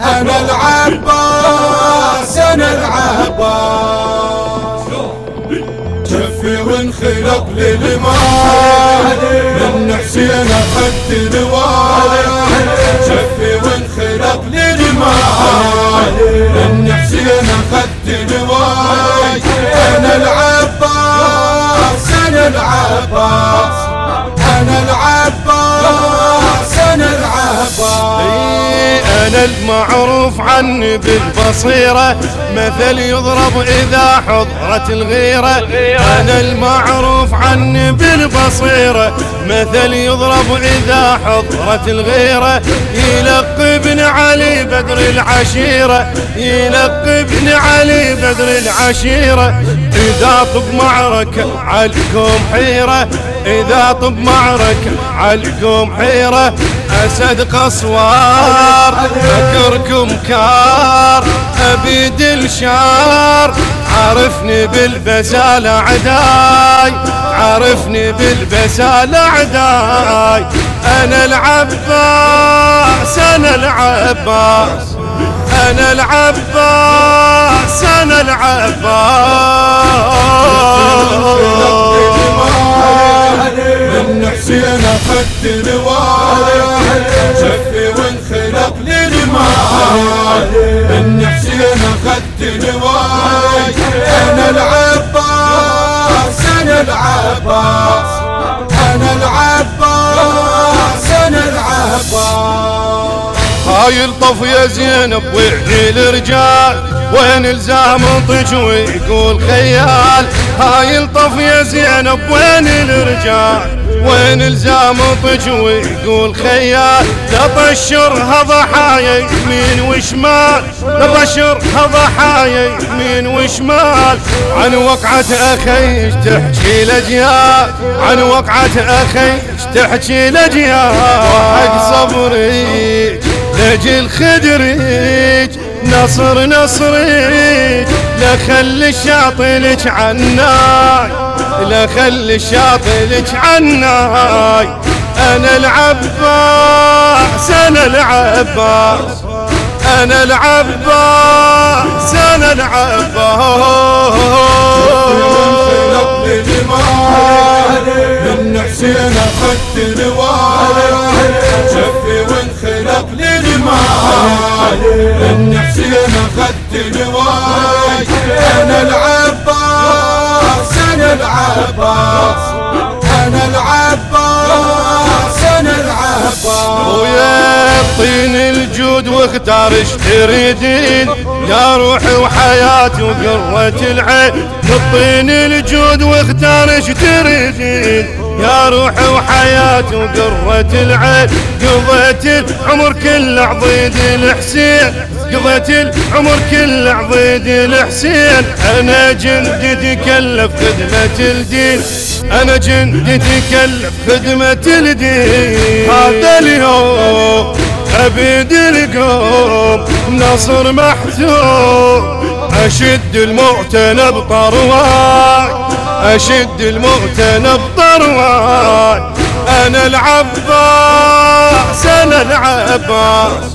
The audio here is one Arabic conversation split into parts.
أنا العباس أنا العباس. جفي وانخلق للمال. من حسين أخذت لواء جفي وانخلق للمال. من حسين أخذت لواء أنا العباس أنا العباس. أنا المعروف عني بالبصيرة مثل يضرب إذا حضرت الغيرة. أنا المعروف عني بالبصيرة مثل يضرب إذا حضرت الغيرة. يلقبني علي بدر العشيرة يلقبني علي بدر العشيرة. إذا طب معركة عليكم حيرة إذا طب معركة عليكم حيرة. أسد قصوار. فكركم كار أبيد الشار. عرفني بالبسالة عداي عرفني بالبسالة عداي. أنا العباس أنا العباس أنا العباس أنا العباس. من حسين اخذت لواء جفي وانخلق للمال من حسين أخذت لواء أنا العباس أنا العباس أنا العباس أنا العباس. هاي الطف يا زينب وعني الرجال وين الزام طج ويقول خيال. هاي الطف يا زينب وين الرجال؟ وين الزام طج ويقول خيال؟ لطشرها ضحايا يمين وشمال. لطشرها ضحايا يمين وشمال. عن وقعة أخي تحكي الاجيال عن وقعة أخي تحكي الاجيال حق صبري لجل خدريج نصر نصريج لخلي الشاطئ لك عناي لخلي الشاطئ لك عناي. أنا العباس أنا العباس. أنا العباس أنا العباس. من حسين اخذت من حسين اخذت أنا العباس. العباس. أنا العباس أنا العباس. ويا طين الجود واختار إيش تريدين يا روحي وحياتي وقرة العين. نطين الجود واختار إيش تريدين يا روحي وحياتي وقرة العين. قضيت العمر كله عضيد الحسين. قضيت العمر كله عضيد الحسين. أنا جندي تكلف خدمة الدين. أنا جندي تكلف خدمة الدين. هذا اليوم أبيد القوم نصر محتوم أشد المعتنى بطرواي أشد المعتنى بطرواي أنا العباس أنا العباس.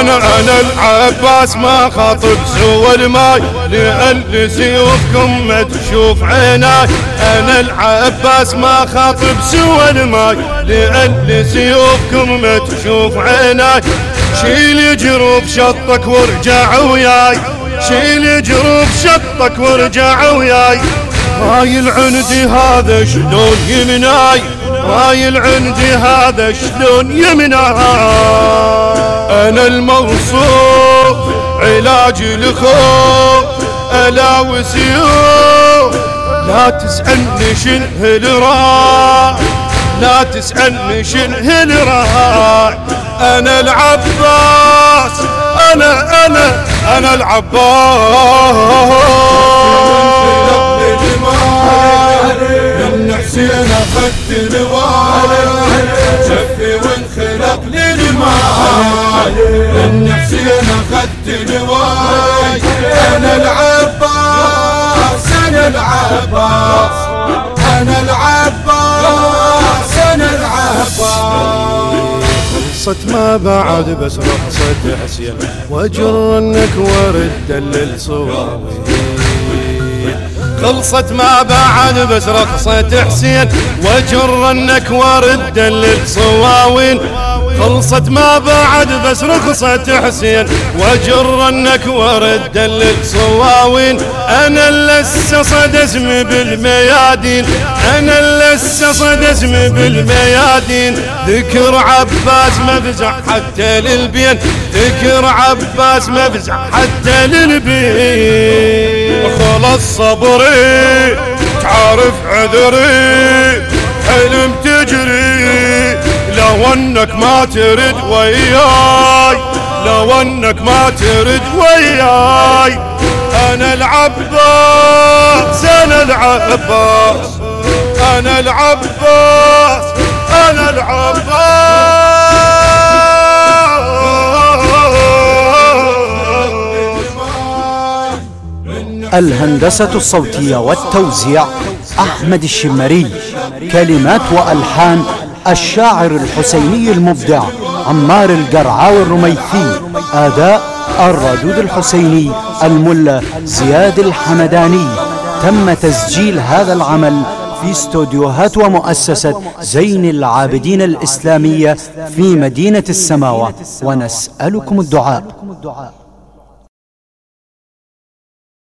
أنا أنا العباس ما خاطب سوى الماي لأن سيوفكم ما تشوف عيناي. أنا العباس ما خاطب سوى الماي لأن سيوفكم ما تشوف عيناي. شيل جروف شطك وارجع وياي شيل جروف شطك وارجع وياي. هاي العندي هذا شلون يمناي؟ هاي العندي هذا شلون يمناي؟ أنا الموصوف علاج الخوف ألا وسيوف. لا تسألني شنه الراي لا تسألني شنه الراي أنا العباس أنا أنا أنا العباس. اخذت لواي شفي وانخلق للماي من حسين أخذت لواي أنا العباس أنا العباس. أنا العباس أنا العباس. قصة ما بعد بس رخصة حسين وأجر إنك ورد دلل خلصت ما بعد بس رقصة حسين. وجر انك ورد للصواوين خلصت ما بعد بس رخصة حسين. وجر أنك ورد للصواوين أنا لسه صد اسمي بالميادين. أنا لسه صد اسمي بالميادين. ذكر عباس مفزع حتى للبين ذكر عباس مفزع حتى للبين خلص صبري تعرف عذري حلم تجري. لو انك ما ترد وياي لو انك ما ترد وياي. أنا العباس أنا العباس أنا العباس أنا العباس الهندسة الصوتية والتوزيع أحمد الشمري. كلمات وألحان الشاعر الحسيني المبدع عمار القرعاوي الرميثي أداء الردود الحسيني الملا زياد الحمداني. تم تسجيل هذا العمل في استوديوهات ومؤسسة زين العابدين الإسلامية في مدينة السماوة. ونسألكم الدعاء.